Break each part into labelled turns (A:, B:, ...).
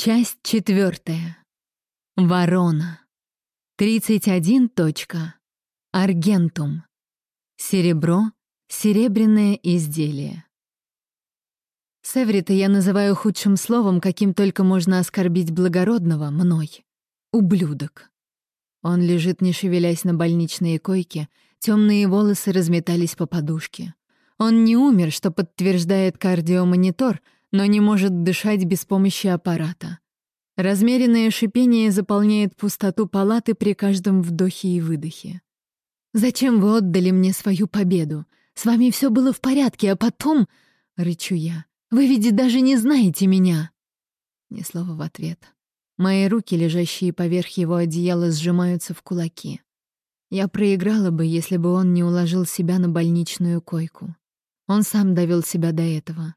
A: Часть четвертая. Ворона. 31. Точка. Аргентум. Серебро. Серебряное изделие. Севрита я называю худшим словом, каким только можно оскорбить благородного, мной. Ублюдок. Он лежит, не шевелясь на больничной койке, темные волосы разметались по подушке. Он не умер, что подтверждает кардиомонитор — но не может дышать без помощи аппарата. Размеренное шипение заполняет пустоту палаты при каждом вдохе и выдохе. «Зачем вы отдали мне свою победу? С вами все было в порядке, а потом...» — рычу я. «Вы ведь даже не знаете меня!» Ни слова в ответ. Мои руки, лежащие поверх его одеяла, сжимаются в кулаки. Я проиграла бы, если бы он не уложил себя на больничную койку. Он сам довел себя до этого.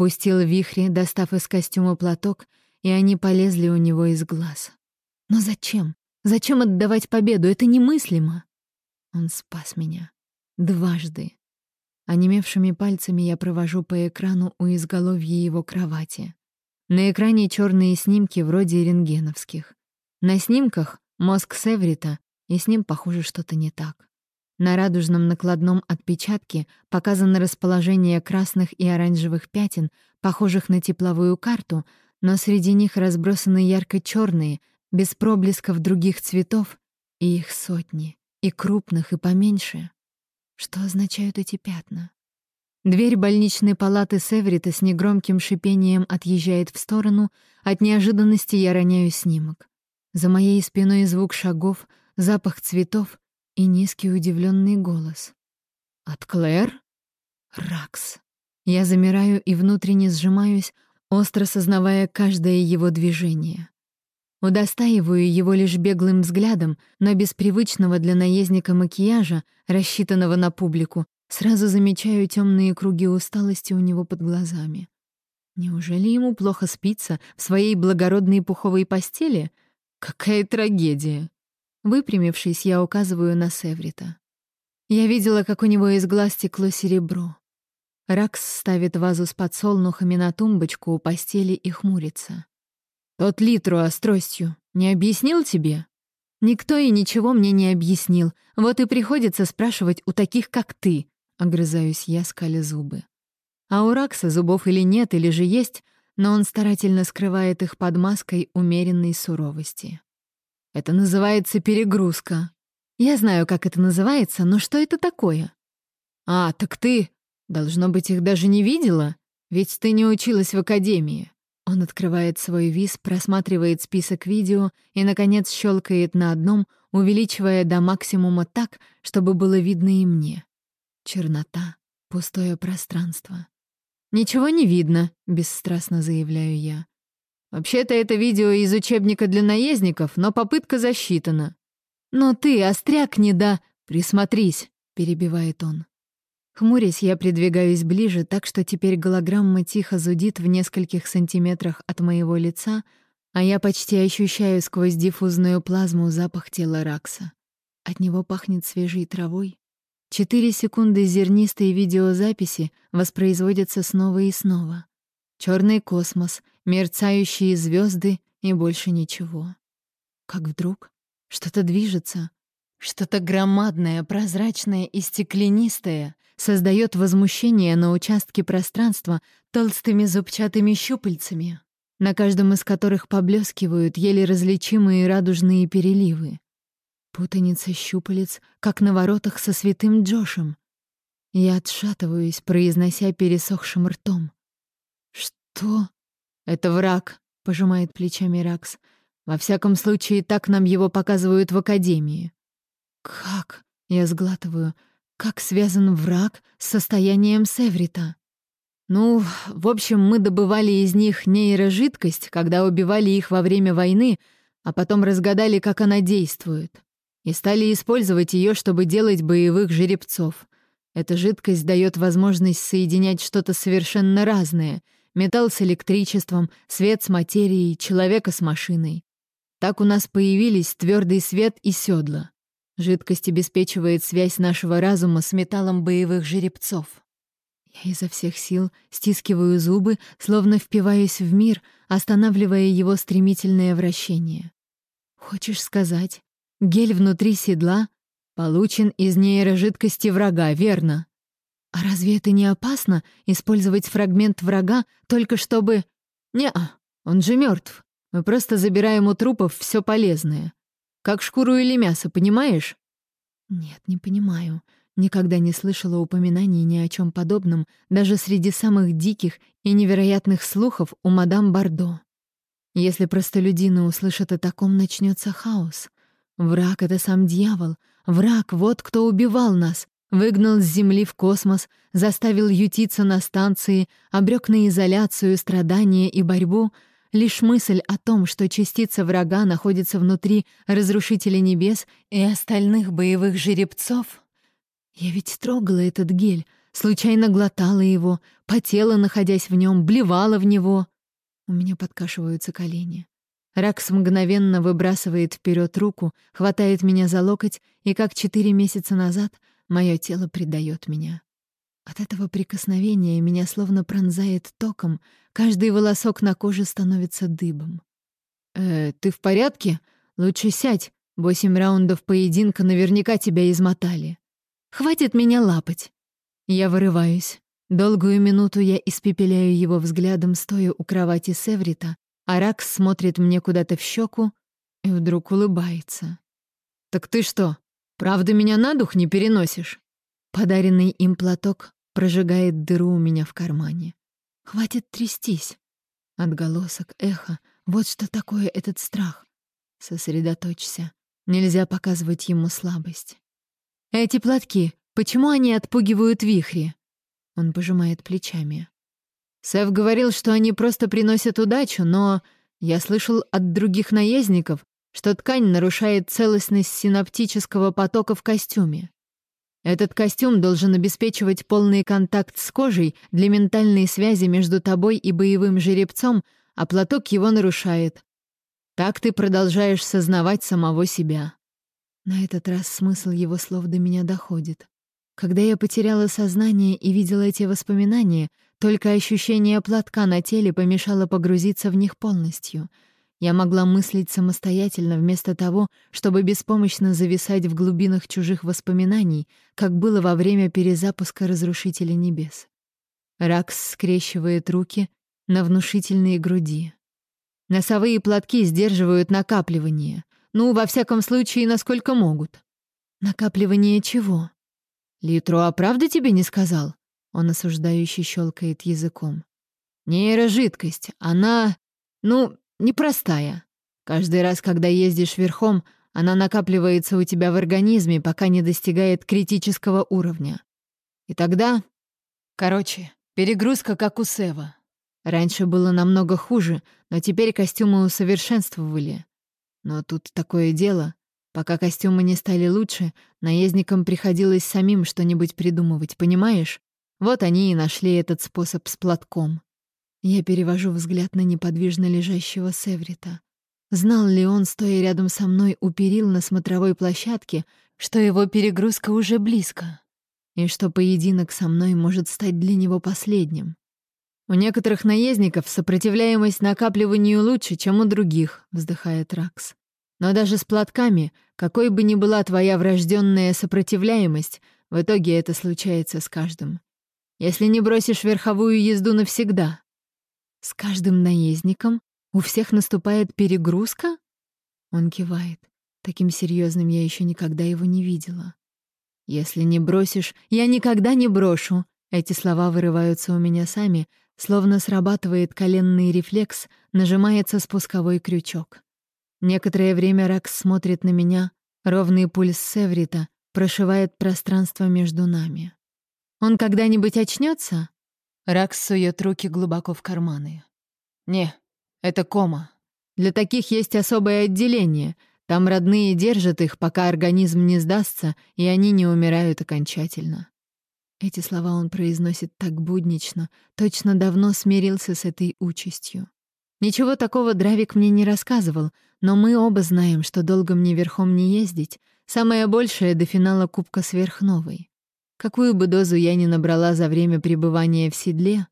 A: Пустил вихри, достав из костюма платок, и они полезли у него из глаз. Но зачем? Зачем отдавать победу? Это немыслимо. Он спас меня. Дважды. Онемевшими пальцами я провожу по экрану у изголовья его кровати. На экране черные снимки вроде рентгеновских. На снимках мозг Севрита, и с ним, похоже, что-то не так. На радужном накладном отпечатке показано расположение красных и оранжевых пятен, похожих на тепловую карту, но среди них разбросаны ярко черные без проблесков других цветов, и их сотни, и крупных, и поменьше. Что означают эти пятна? Дверь больничной палаты Северита с негромким шипением отъезжает в сторону, от неожиданности я роняю снимок. За моей спиной звук шагов, запах цветов и низкий удивленный голос. «От Клэр?» «Ракс». Я замираю и внутренне сжимаюсь, остро сознавая каждое его движение. Удостаиваю его лишь беглым взглядом, но без привычного для наездника макияжа, рассчитанного на публику, сразу замечаю темные круги усталости у него под глазами. Неужели ему плохо спится в своей благородной пуховой постели? Какая трагедия! Выпрямившись, я указываю на Севрита. Я видела, как у него из глаз текло серебро. Ракс ставит вазу с подсолнухами на тумбочку у постели и хмурится. «Тот Литру с тростью не объяснил тебе?» «Никто и ничего мне не объяснил. Вот и приходится спрашивать у таких, как ты», — огрызаюсь я, скали зубы. А у Ракса зубов или нет, или же есть, но он старательно скрывает их под маской умеренной суровости. Это называется перегрузка. Я знаю, как это называется, но что это такое? А, так ты, должно быть, их даже не видела, ведь ты не училась в академии. Он открывает свой виз, просматривает список видео и, наконец, щелкает на одном, увеличивая до максимума так, чтобы было видно и мне. Чернота, пустое пространство. «Ничего не видно», — бесстрастно заявляю я. Вообще-то это видео из учебника для наездников, но попытка засчитана. «Но ты, остряк, не да...» «Присмотрись», — перебивает он. Хмурясь, я придвигаюсь ближе, так что теперь голограмма тихо зудит в нескольких сантиметрах от моего лица, а я почти ощущаю сквозь диффузную плазму запах тела Ракса. От него пахнет свежей травой. Четыре секунды зернистой видеозаписи воспроизводятся снова и снова. Черный космос, мерцающие звезды и больше ничего. Как вдруг что-то движется, что-то громадное, прозрачное и стеклянистое создает возмущение на участке пространства толстыми зубчатыми щупальцами, на каждом из которых поблескивают еле различимые радужные переливы. Путаница щупалец, как на воротах со святым Джошем. Я отшатываюсь, произнося пересохшим ртом. «Что?» «Это враг», — пожимает плечами Ракс. «Во всяком случае, так нам его показывают в Академии». «Как?» — я сглатываю. «Как связан враг с состоянием Севрита?» «Ну, в общем, мы добывали из них нейрожидкость, когда убивали их во время войны, а потом разгадали, как она действует. И стали использовать ее, чтобы делать боевых жеребцов. Эта жидкость дает возможность соединять что-то совершенно разное — металл с электричеством, свет с материей, человека с машиной. Так у нас появились твердый свет и седла. Жидкость обеспечивает связь нашего разума с металлом боевых жеребцов. Я изо всех сил стискиваю зубы, словно впиваюсь в мир, останавливая его стремительное вращение. Хочешь сказать, гель внутри седла получен из нейрожидкости врага, верно? А разве это не опасно использовать фрагмент врага только чтобы... Не-а, он же мертв. Мы просто забираем у трупов все полезное. Как шкуру или мясо, понимаешь? Нет, не понимаю. Никогда не слышала упоминаний ни о чем подобном, даже среди самых диких и невероятных слухов у мадам Бардо. Если простолюдины услышат о таком, начнется хаос. Враг — это сам дьявол. Враг — вот кто убивал нас, выгнал с Земли в космос, заставил ютиться на станции, обрек на изоляцию, страдания и борьбу — Лишь мысль о том, что частица врага находится внутри Разрушителя Небес и остальных боевых жеребцов. Я ведь трогала этот гель, случайно глотала его, потела, находясь в нем, блевала в него. У меня подкашиваются колени. Ракс мгновенно выбрасывает вперед руку, хватает меня за локоть, и как четыре месяца назад мое тело предает меня. От этого прикосновения меня словно пронзает током, каждый волосок на коже становится дыбом. «Э, ты в порядке? Лучше сядь. Восемь раундов поединка наверняка тебя измотали. Хватит меня лапать». Я вырываюсь. Долгую минуту я испепеляю его взглядом, стоя у кровати Севрита, а Ракс смотрит мне куда-то в щеку и вдруг улыбается. «Так ты что, правда меня на дух не переносишь?» Подаренный им платок прожигает дыру у меня в кармане. Хватит трястись. Отголосок, эхо — вот что такое этот страх. Сосредоточься. Нельзя показывать ему слабость. «Эти платки, почему они отпугивают вихри?» Он пожимает плечами. Сэв говорил, что они просто приносят удачу, но я слышал от других наездников, что ткань нарушает целостность синаптического потока в костюме. Этот костюм должен обеспечивать полный контакт с кожей для ментальной связи между тобой и боевым жеребцом, а платок его нарушает. Так ты продолжаешь сознавать самого себя. На этот раз смысл его слов до меня доходит. Когда я потеряла сознание и видела эти воспоминания, только ощущение платка на теле помешало погрузиться в них полностью — я могла мыслить самостоятельно вместо того, чтобы беспомощно зависать в глубинах чужих воспоминаний, как было во время перезапуска Разрушителя Небес. Ракс скрещивает руки на внушительные груди. Носовые платки сдерживают накапливание. Ну, во всяком случае, насколько могут. Накапливание чего? Литро, а правда тебе не сказал? Он осуждающе щелкает языком. Нейрожидкость, она... Ну, непростая. Каждый раз, когда ездишь верхом, она накапливается у тебя в организме, пока не достигает критического уровня. И тогда... Короче, перегрузка, как у Сева. Раньше было намного хуже, но теперь костюмы усовершенствовали. Но тут такое дело. Пока костюмы не стали лучше, наездникам приходилось самим что-нибудь придумывать, понимаешь? Вот они и нашли этот способ с платком. Я перевожу взгляд на неподвижно лежащего Севрита. Знал ли он, стоя рядом со мной у перил на смотровой площадке, что его перегрузка уже близко, и что поединок со мной может стать для него последним? «У некоторых наездников сопротивляемость накапливанию лучше, чем у других», — вздыхает Ракс. «Но даже с платками, какой бы ни была твоя врожденная сопротивляемость, в итоге это случается с каждым. Если не бросишь верховую езду навсегда, с каждым наездником у всех наступает перегрузка? Он кивает. Таким серьезным я еще никогда его не видела. Если не бросишь, я никогда не брошу. Эти слова вырываются у меня сами, словно срабатывает коленный рефлекс, нажимается спусковой крючок. Некоторое время Ракс смотрит на меня, ровный пульс Севрита прошивает пространство между нами. Он когда-нибудь очнется? Ракс сует руки глубоко в карманы. «Не, это кома. Для таких есть особое отделение. Там родные держат их, пока организм не сдастся, и они не умирают окончательно». Эти слова он произносит так буднично, точно давно смирился с этой участью. Ничего такого Дравик мне не рассказывал, но мы оба знаем, что долго мне верхом не ездить, самое большее до финала Кубка Сверхновой. Какую бы дозу я ни набрала за время пребывания в седле,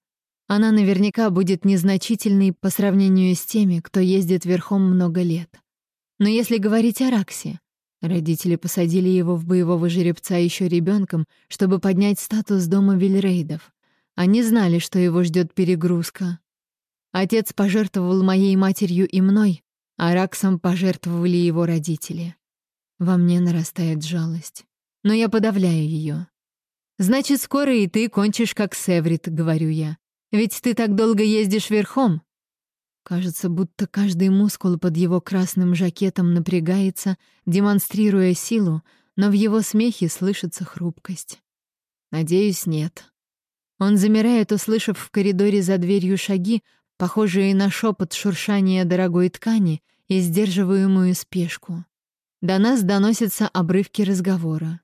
A: она наверняка будет незначительной по сравнению с теми, кто ездит верхом много лет. Но если говорить о Раксе, родители посадили его в боевого жеребца еще ребенком, чтобы поднять статус дома Вильрейдов. Они знали, что его ждет перегрузка. Отец пожертвовал моей матерью и мной, а Раксом пожертвовали его родители. Во мне нарастает жалость. Но я подавляю ее. «Значит, скоро и ты кончишь как Севрит», — говорю я. «Ведь ты так долго ездишь верхом». Кажется, будто каждый мускул под его красным жакетом напрягается, демонстрируя силу, но в его смехе слышится хрупкость. Надеюсь, нет. Он замирает, услышав в коридоре за дверью шаги, похожие на шепот шуршания дорогой ткани и сдерживаемую спешку. До нас доносятся обрывки разговора.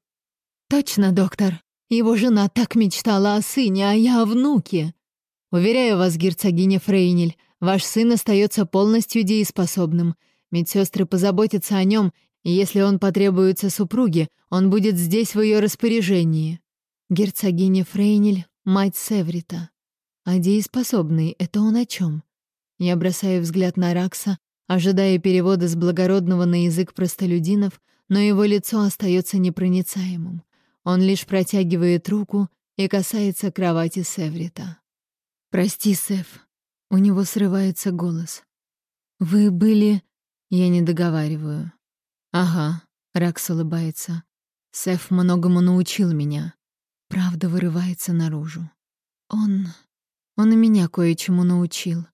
A: «Точно, доктор!» Его жена так мечтала о сыне, а я о внуке. Уверяю вас, герцогиня Фрейнель, ваш сын остается полностью дееспособным. Медсестры позаботятся о нем, и если он потребуется супруге, он будет здесь в ее распоряжении. Герцогиня Фрейнель — мать Севрита. А дееспособный — это он о чем? Я бросаю взгляд на Ракса, ожидая перевода с благородного на язык простолюдинов, но его лицо остается непроницаемым. Он лишь протягивает руку и касается кровати Севрита. «Прости, Сев». У него срывается голос. «Вы были...» Я не договариваю. «Ага», — Ракс улыбается. «Сев многому научил меня». Правда вырывается наружу. «Он... он и меня кое-чему научил».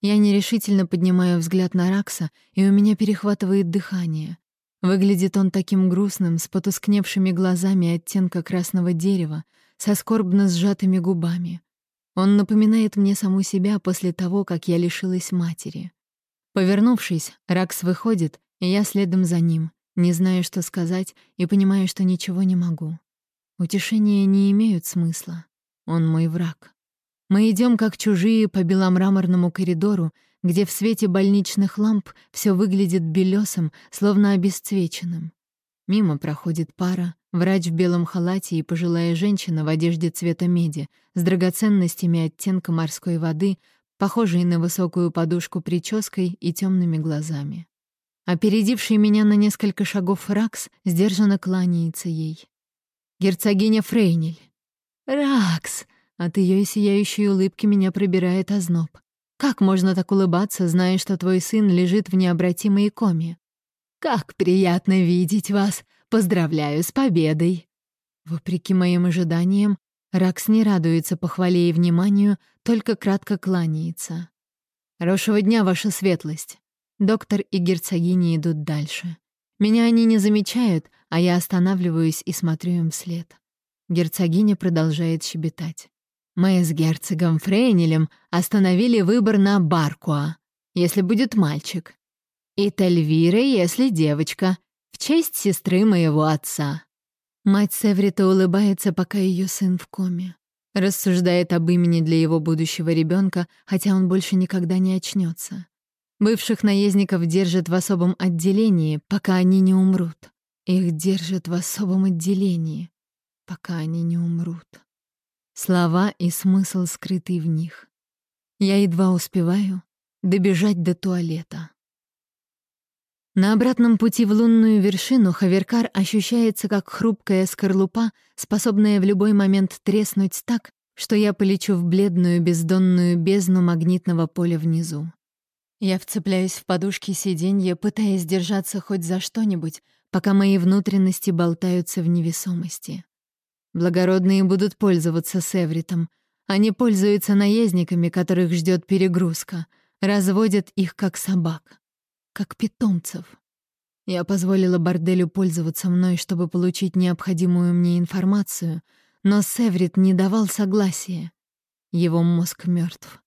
A: Я нерешительно поднимаю взгляд на Ракса, и у меня перехватывает дыхание. Выглядит он таким грустным, с потускневшими глазами оттенка красного дерева, со скорбно сжатыми губами. Он напоминает мне саму себя после того, как я лишилась матери. Повернувшись, Ракс выходит, и я следом за ним, не знаю, что сказать, и понимаю, что ничего не могу. Утешения не имеют смысла. Он мой враг. Мы идем как чужие по беломраморному коридору, где в свете больничных ламп все выглядит белесым, словно обесцвеченным. Мимо проходит пара, врач в белом халате и пожилая женщина в одежде цвета меди, с драгоценностями оттенка морской воды, похожей на высокую подушку прической и темными глазами. Опередивший меня на несколько шагов Ракс сдержанно кланяется ей. «Герцогиня Фрейнель!» «Ракс!» От ее сияющей улыбки меня пробирает озноб. Как можно так улыбаться, зная, что твой сын лежит в необратимой коме? Как приятно видеть вас! Поздравляю с победой!» Вопреки моим ожиданиям, Ракс не радуется похвале и вниманию, только кратко кланяется. «Хорошего дня, ваша светлость!» Доктор и герцогини идут дальше. Меня они не замечают, а я останавливаюсь и смотрю им вслед. Герцогиня продолжает щебетать. Мы с герцогом Фрейнелем остановили выбор на Баркуа, если будет мальчик, и Тельвира, если девочка, в честь сестры моего отца. Мать Севрита улыбается, пока ее сын в коме. Рассуждает об имени для его будущего ребенка, хотя он больше никогда не очнется. Бывших наездников держат в особом отделении, пока они не умрут. Их держат в особом отделении, пока они не умрут. Слова и смысл скрытый в них. Я едва успеваю добежать до туалета. На обратном пути в лунную вершину Хаверкар ощущается как хрупкая скорлупа, способная в любой момент треснуть так, что я полечу в бледную бездонную бездну магнитного поля внизу. Я вцепляюсь в подушки сиденья, пытаясь держаться хоть за что-нибудь, пока мои внутренности болтаются в невесомости. Благородные будут пользоваться Севритом. Они пользуются наездниками, которых ждет перегрузка, разводят их как собак, как питомцев. Я позволила борделю пользоваться мной, чтобы получить необходимую мне информацию, но Севрит не давал согласия. Его мозг мертв,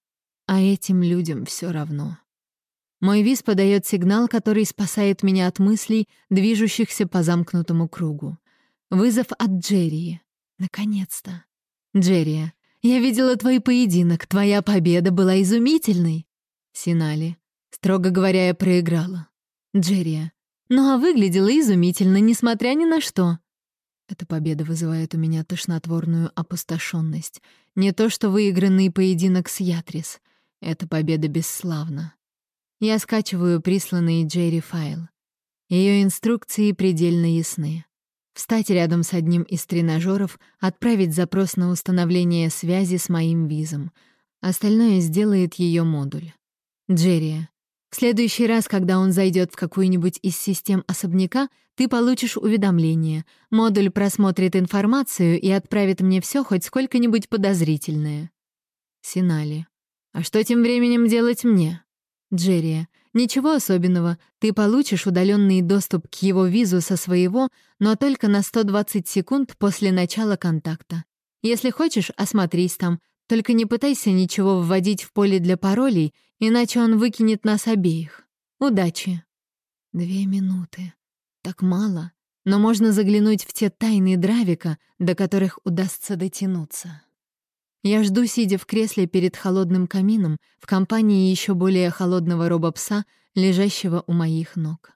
A: а этим людям все равно. Мой виз подает сигнал, который спасает меня от мыслей, движущихся по замкнутому кругу. Вызов от Джерри. Наконец-то. Джерри, я видела твой поединок. Твоя победа была изумительной. Синали. Строго говоря, я проиграла. Джерри. Ну а выглядела изумительно, несмотря ни на что. Эта победа вызывает у меня тошнотворную опустошенность. Не то что выигранный поединок с Ятрис. Эта победа бесславна. Я скачиваю присланный Джерри файл. Ее инструкции предельно ясны. Встать рядом с одним из тренажеров, отправить запрос на установление связи с моим визом. Остальное сделает ее модуль. Джерри, в следующий раз, когда он зайдет в какую-нибудь из систем особняка, ты получишь уведомление. Модуль просмотрит информацию и отправит мне все хоть сколько-нибудь подозрительное. Синали. А что тем временем делать мне? Джерри, ничего особенного. Ты получишь удаленный доступ к его визу со своего, но только на 120 секунд после начала контакта. Если хочешь, осмотрись там. Только не пытайся ничего вводить в поле для паролей, иначе он выкинет нас обеих. Удачи. Две минуты. Так мало, но можно заглянуть в те тайны Дравика, до которых удастся дотянуться. Я жду, сидя в кресле перед холодным камином, в компании еще более холодного робопса, лежащего у моих ног.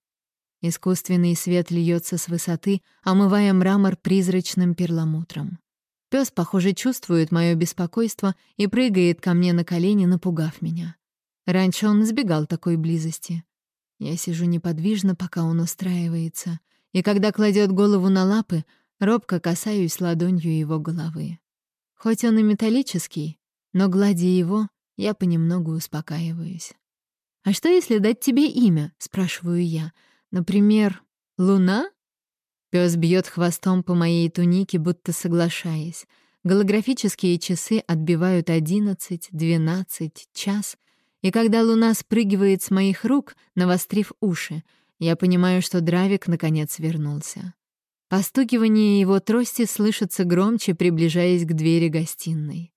A: Искусственный свет льется с высоты, омывая мрамор призрачным перламутром. Пес, похоже, чувствует мое беспокойство и прыгает ко мне на колени, напугав меня. Раньше он избегал такой близости. Я сижу неподвижно, пока он устраивается, и когда кладет голову на лапы, робко касаюсь ладонью его головы. Хоть он и металлический, но, гладя его, я понемногу успокаиваюсь. «А что, если дать тебе имя?» — спрашиваю я. «Например, Луна?» Пес бьет хвостом по моей тунике, будто соглашаясь. Голографические часы отбивают одиннадцать, двенадцать, час, и когда луна спрыгивает с моих рук, навострив уши, я понимаю, что Дравик наконец вернулся. Постукивание его трости слышится громче, приближаясь к двери гостиной.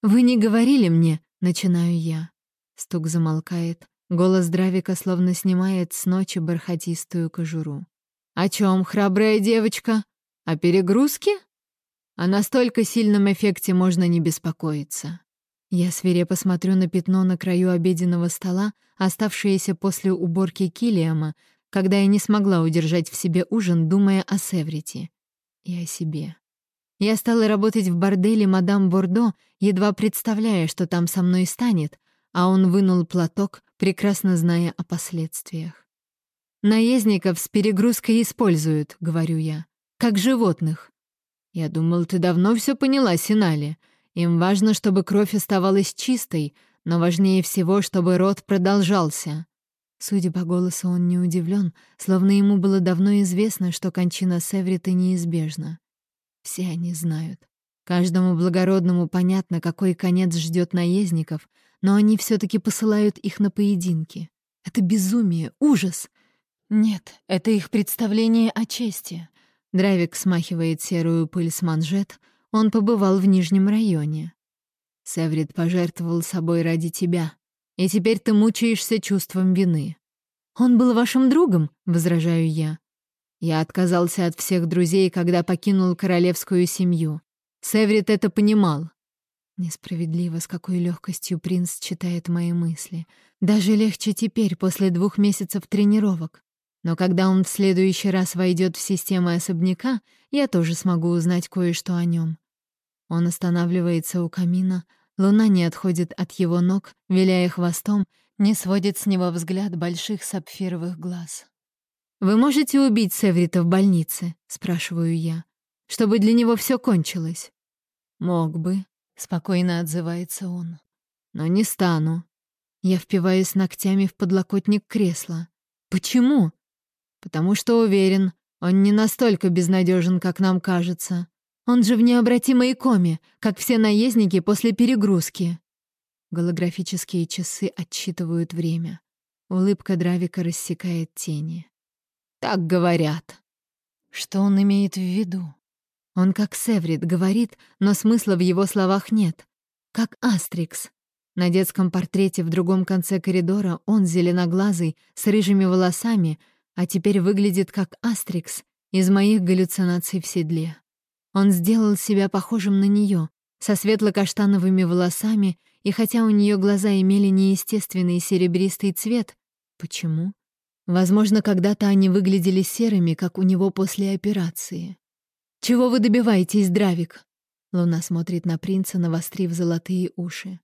A: «Вы не говорили мне?» — начинаю я. Стук замолкает. Голос Дравика словно снимает с ночи бархатистую кожуру. «О чем, храбрая девочка? О перегрузке?» О настолько сильном эффекте можно не беспокоиться. Я свирепо смотрю на пятно на краю обеденного стола, оставшееся после уборки Килиама, когда я не смогла удержать в себе ужин, думая о Севрите и о себе. Я стала работать в борделе мадам Бордо, едва представляя, что там со мной станет, а он вынул платок, прекрасно зная о последствиях. «Наездников с перегрузкой используют», — говорю я, — «как животных». «Я думал, ты давно все поняла, Синали. Им важно, чтобы кровь оставалась чистой, но важнее всего, чтобы род продолжался. Судя по голосу, он не удивлен, словно ему было давно известно, что кончина Севрита неизбежна. Все они знают. Каждому благородному понятно, какой конец ждет наездников, но они все таки посылают их на поединки. Это безумие, ужас. Нет, это их представление о чести. Дравик смахивает серую пыль с манжет. Он побывал в Нижнем районе. Севрит пожертвовал собой ради тебя и теперь ты мучаешься чувством вины. Он был вашим другом, возражаю я. Я отказался от всех друзей, когда покинул королевскую семью. Севрит это понимал. Несправедливо, с какой легкостью принц читает мои мысли. Даже легче теперь, после двух месяцев тренировок. Но когда он в следующий раз войдет в систему особняка, я тоже смогу узнать кое-что о нем. Он останавливается у камина, Луна не отходит от его ног, виляя хвостом, не сводит с него взгляд больших сапфировых глаз. «Вы можете убить Севрита в больнице?» — спрашиваю я. «Чтобы для него все кончилось». «Мог бы», — спокойно отзывается он. «Но не стану». Я впиваюсь ногтями в подлокотник кресла. «Почему?» «Потому что уверен, он не настолько безнадежен, как нам кажется. Он же в необратимой коме, как все наездники после перегрузки. Голографические часы отсчитывают время. Улыбка Дравика рассекает тени. Так говорят. Что он имеет в виду? Он как Севрит говорит, но смысла в его словах нет. Как Астрикс. На детском портрете в другом конце коридора он зеленоглазый, с рыжими волосами, а теперь выглядит как Астрикс из моих галлюцинаций в седле. Он сделал себя похожим на нее, со светло-каштановыми волосами, и хотя у нее глаза имели неестественный серебристый цвет, почему? Возможно, когда-то они выглядели серыми, как у него после операции. Чего вы добиваетесь, Дравик?» Луна смотрит на принца, навострив золотые уши.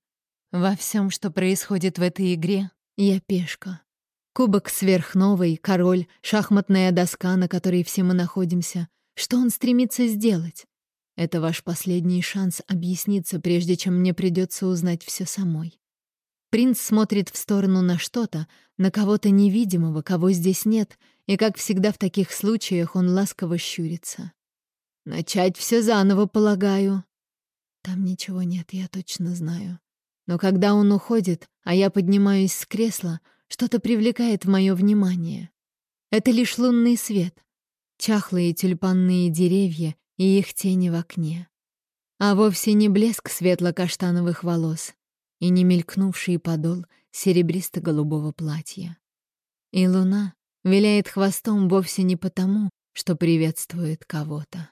A: «Во всем, что происходит в этой игре, я пешка. Кубок сверхновый, король, шахматная доска, на которой все мы находимся. Что он стремится сделать? Это ваш последний шанс объясниться, прежде чем мне придется узнать все самой. Принц смотрит в сторону на что-то, на кого-то невидимого, кого здесь нет, и, как всегда в таких случаях, он ласково щурится. «Начать все заново, полагаю». Там ничего нет, я точно знаю. Но когда он уходит, а я поднимаюсь с кресла, что-то привлекает мое внимание. Это лишь лунный свет, чахлые тюльпанные деревья и их тени в окне. А вовсе не блеск светло-каштановых волос и не мелькнувший подол серебристо-голубого платья. И луна виляет хвостом вовсе не потому, что приветствует кого-то.